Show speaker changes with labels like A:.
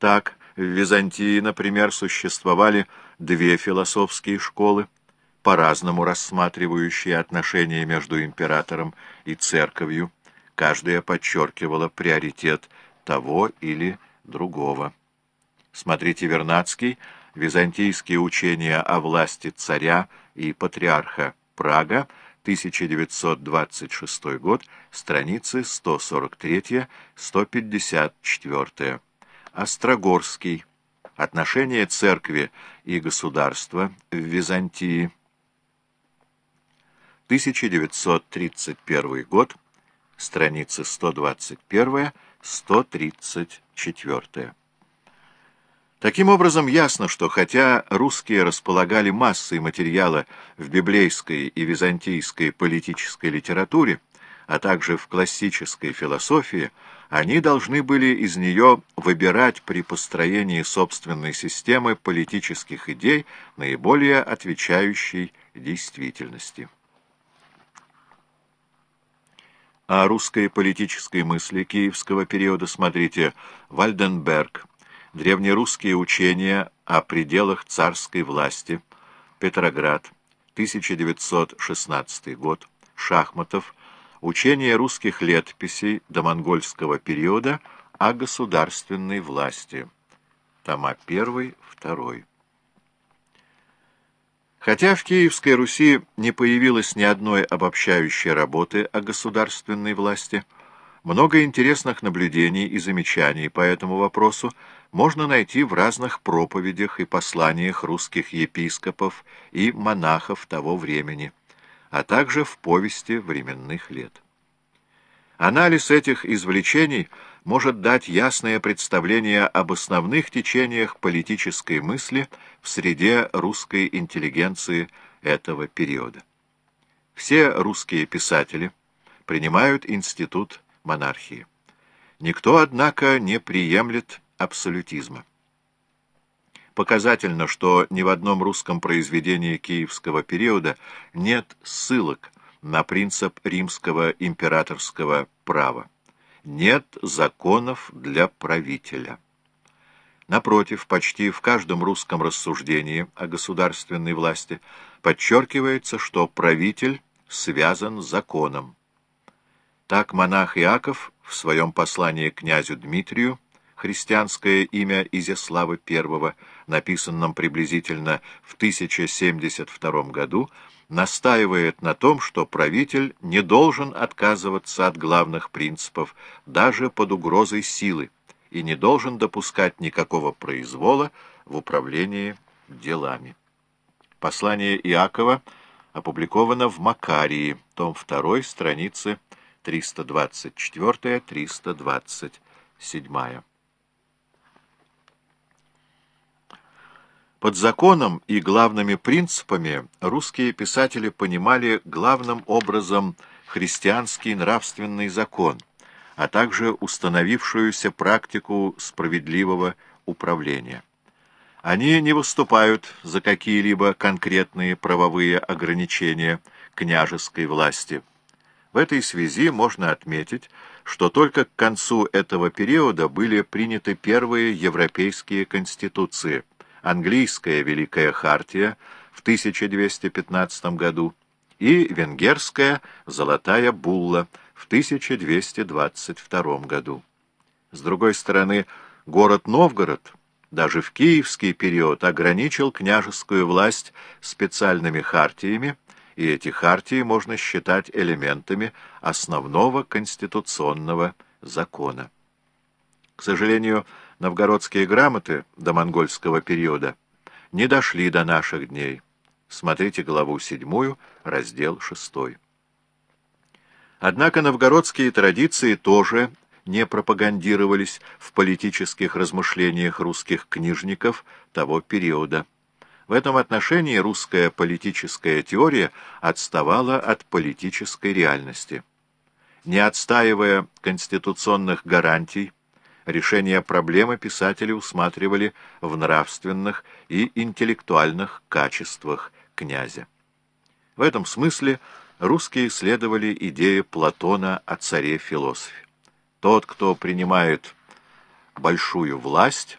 A: Так, в Византии, например, существовали две философские школы, по-разному рассматривающие отношения между императором и церковью, каждая подчеркивала приоритет того или другого. Смотрите Вернадский «Византийские учения о власти царя и патриарха Прага», 1926 год, страницы 143-154. Острогорский. Отношения церкви и государства в Византии. 1931 год, страницы 121-134. Таким образом, ясно, что хотя русские располагали массой материала в библейской и византийской политической литературе, а также в классической философии, они должны были из нее выбирать при построении собственной системы политических идей, наиболее отвечающей действительности. О русской политической мысли киевского периода смотрите Вальденберг, Древнерусские учения о пределах царской власти. Петроград. 1916 год. Шахматов. Учение русских летописей до монгольского периода о государственной власти. Тома 1, 2. Хотя в Киевской Руси не появилось ни одной обобщающей работы о государственной власти, много интересных наблюдений и замечаний по этому вопросу можно найти в разных проповедях и посланиях русских епископов и монахов того времени, а также в повести временных лет. Анализ этих извлечений может дать ясное представление об основных течениях политической мысли в среде русской интеллигенции этого периода. Все русские писатели принимают институт монархии. Никто, однако, не приемлет абсолютизма. Показательно, что ни в одном русском произведении киевского периода нет ссылок на принцип римского императорского права. Нет законов для правителя. Напротив, почти в каждом русском рассуждении о государственной власти подчеркивается, что правитель связан законом. Так монах Иаков в своем послании князю Дмитрию, христианское имя Изяслава I, написанном приблизительно в 1072 году, настаивает на том, что правитель не должен отказываться от главных принципов даже под угрозой силы и не должен допускать никакого произвола в управлении делами. Послание Иакова опубликовано в Макарии, том 2, страницы 324-327. Под законом и главными принципами русские писатели понимали главным образом христианский нравственный закон, а также установившуюся практику справедливого управления. Они не выступают за какие-либо конкретные правовые ограничения княжеской власти, в этой связи можно отметить, что только к концу этого периода были приняты первые европейские конституции, английская Великая Хартия в 1215 году и венгерская Золотая Булла в 1222 году. С другой стороны, город Новгород даже в киевский период ограничил княжескую власть специальными хартиями, и эти хартии можно считать элементами основного конституционного закона. К сожалению, новгородские грамоты до монгольского периода не дошли до наших дней. Смотрите главу 7, раздел 6. Однако новгородские традиции тоже не пропагандировались в политических размышлениях русских книжников того периода. В этом отношении русская политическая теория отставала от политической реальности. Не отстаивая конституционных гарантий, решение проблемы писатели усматривали в нравственных и интеллектуальных качествах князя. В этом смысле русские следовали идее Платона о царе-философе. Тот, кто принимает большую власть,